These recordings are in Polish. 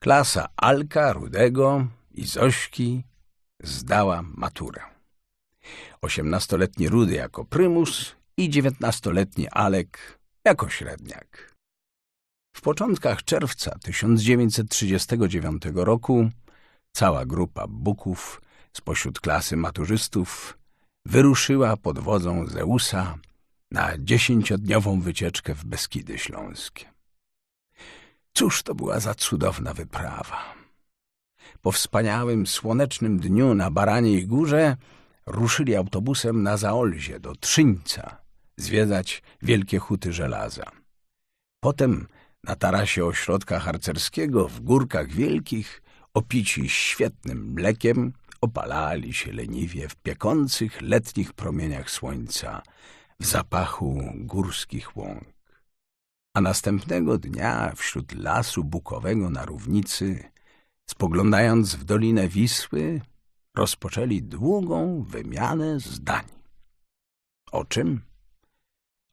Klasa Alka, Rudego i Zośki zdała maturę. Osiemnastoletni Rudy jako prymus i dziewiętnastoletni Alek jako średniak. W początkach czerwca 1939 roku cała grupa Buków spośród klasy maturzystów wyruszyła pod wodzą Zeusa na dziesięciodniową wycieczkę w Beskidy Śląskie. Cóż to była za cudowna wyprawa. Po wspaniałym, słonecznym dniu na Baraniej Górze ruszyli autobusem na Zaolzie do Trzyńca zwiedzać wielkie huty żelaza. Potem na tarasie ośrodka harcerskiego w Górkach Wielkich, opici świetnym mlekiem, opalali się leniwie w piekących letnich promieniach słońca, w zapachu górskich łąk. A następnego dnia wśród lasu bukowego na równicy, spoglądając w dolinę Wisły, rozpoczęli długą wymianę zdań. O czym?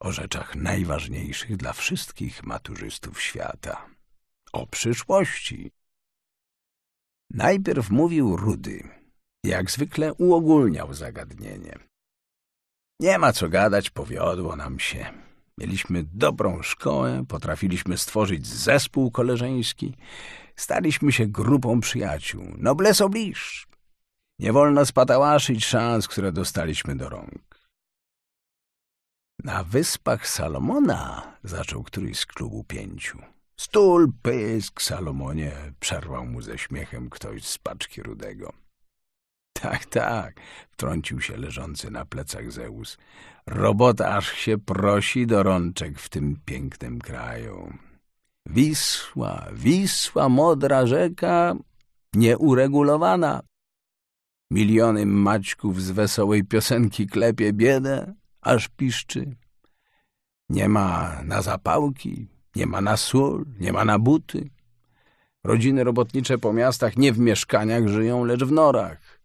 O rzeczach najważniejszych dla wszystkich maturzystów świata. O przyszłości. Najpierw mówił Rudy. Jak zwykle uogólniał zagadnienie. Nie ma co gadać, powiodło nam się. Mieliśmy dobrą szkołę, potrafiliśmy stworzyć zespół koleżeński, staliśmy się grupą przyjaciół. Noblesse oblige. Nie wolno spatałaszyć szans, które dostaliśmy do rąk. Na wyspach Salomona, zaczął któryś z klubu pięciu. Stul, pysk, Salomonie, przerwał mu ze śmiechem ktoś z paczki rudego. Tak, tak, wtrącił się leżący na plecach Zeus. Robota aż się prosi do rączek w tym pięknym kraju. Wisła, Wisła, modra rzeka, nieuregulowana. Miliony maćków z wesołej piosenki klepie biedę, aż piszczy. Nie ma na zapałki, nie ma na sól, nie ma na buty. Rodziny robotnicze po miastach nie w mieszkaniach żyją, lecz w norach.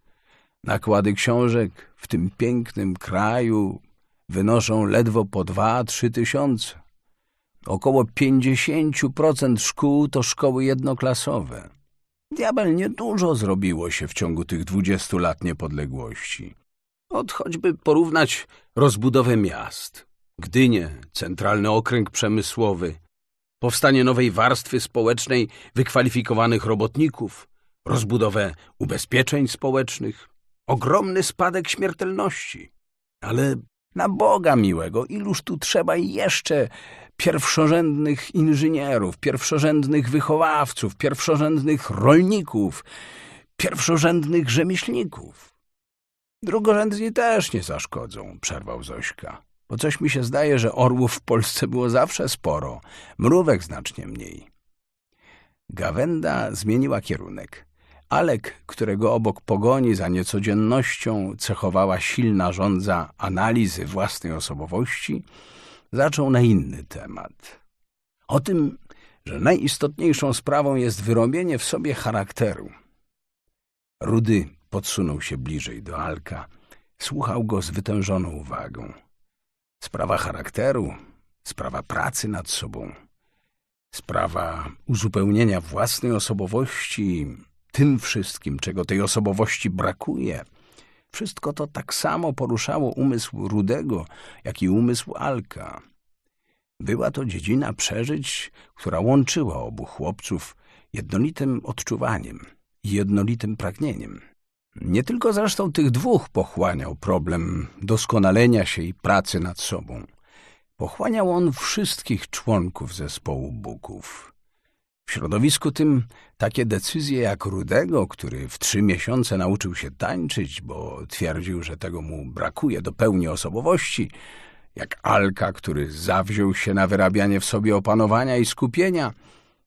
Nakłady książek w tym pięknym kraju wynoszą ledwo po dwa, trzy tysiące. Około pięćdziesięciu procent szkół to szkoły jednoklasowe. Diabel niedużo zrobiło się w ciągu tych dwudziestu lat niepodległości. Od choćby porównać rozbudowę miast. Gdynię, centralny okręg przemysłowy, powstanie nowej warstwy społecznej wykwalifikowanych robotników, rozbudowę ubezpieczeń społecznych, ogromny spadek śmiertelności. Ale na Boga miłego, iluż tu trzeba jeszcze pierwszorzędnych inżynierów, pierwszorzędnych wychowawców, pierwszorzędnych rolników, pierwszorzędnych rzemieślników. Drugorzędni też nie zaszkodzą, przerwał Zośka. Bo coś mi się zdaje, że orłów w Polsce było zawsze sporo, mrówek znacznie mniej. Gawenda zmieniła kierunek. Alek, którego obok pogoni za niecodziennością cechowała silna żądza analizy własnej osobowości, zaczął na inny temat. O tym, że najistotniejszą sprawą jest wyrobienie w sobie charakteru. Rudy podsunął się bliżej do Alka, słuchał go z wytężoną uwagą. Sprawa charakteru, sprawa pracy nad sobą, sprawa uzupełnienia własnej osobowości tym wszystkim, czego tej osobowości brakuje. Wszystko to tak samo poruszało umysł Rudego, jak i umysł Alka. Była to dziedzina przeżyć, która łączyła obu chłopców jednolitym odczuwaniem i jednolitym pragnieniem. Nie tylko zresztą tych dwóch pochłaniał problem doskonalenia się i pracy nad sobą. Pochłaniał on wszystkich członków zespołu Buków. W środowisku tym takie decyzje jak Rudego, który w trzy miesiące nauczył się tańczyć, bo twierdził, że tego mu brakuje do pełni osobowości, jak Alka, który zawziął się na wyrabianie w sobie opanowania i skupienia,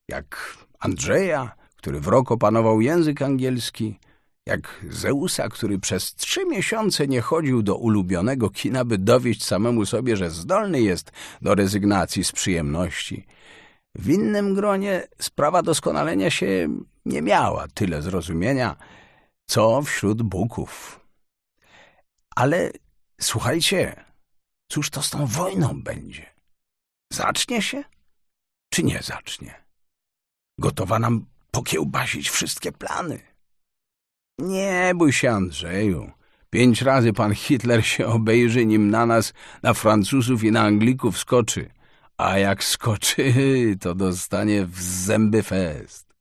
jak Andrzeja, który w rok opanował język angielski, jak Zeusa, który przez trzy miesiące nie chodził do ulubionego kina, by dowieść samemu sobie, że zdolny jest do rezygnacji z przyjemności. W innym gronie sprawa doskonalenia się nie miała tyle zrozumienia, co wśród Buków. Ale słuchajcie, cóż to z tą wojną będzie? Zacznie się, czy nie zacznie? Gotowa nam pokiełbasić wszystkie plany. Nie bój się, Andrzeju. Pięć razy pan Hitler się obejrzy, nim na nas, na Francuzów i na Anglików skoczy. A jak skoczy, to dostanie w zęby fest.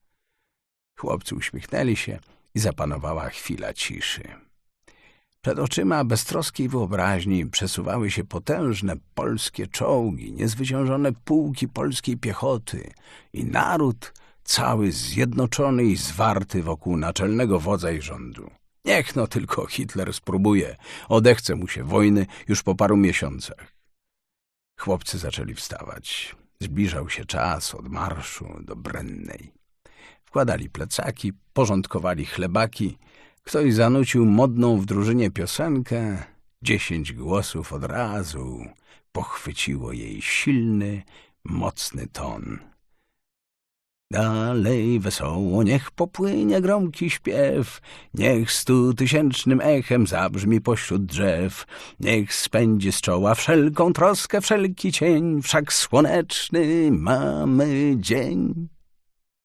Chłopcy uśmiechnęli się i zapanowała chwila ciszy. Przed oczyma beztroskiej wyobraźni przesuwały się potężne polskie czołgi, niezwyciężone pułki polskiej piechoty i naród cały zjednoczony i zwarty wokół naczelnego wodza i rządu. Niech no tylko Hitler spróbuje, odechce mu się wojny już po paru miesiącach. Chłopcy zaczęli wstawać. Zbliżał się czas od marszu do Brennej. Wkładali plecaki, porządkowali chlebaki. Ktoś zanucił modną w drużynie piosenkę. Dziesięć głosów od razu pochwyciło jej silny, mocny ton. Dalej wesoło niech popłynie gromki śpiew, niech stutysięcznym echem zabrzmi pośród drzew, niech spędzi z czoła wszelką troskę, wszelki cień, wszak słoneczny mamy dzień.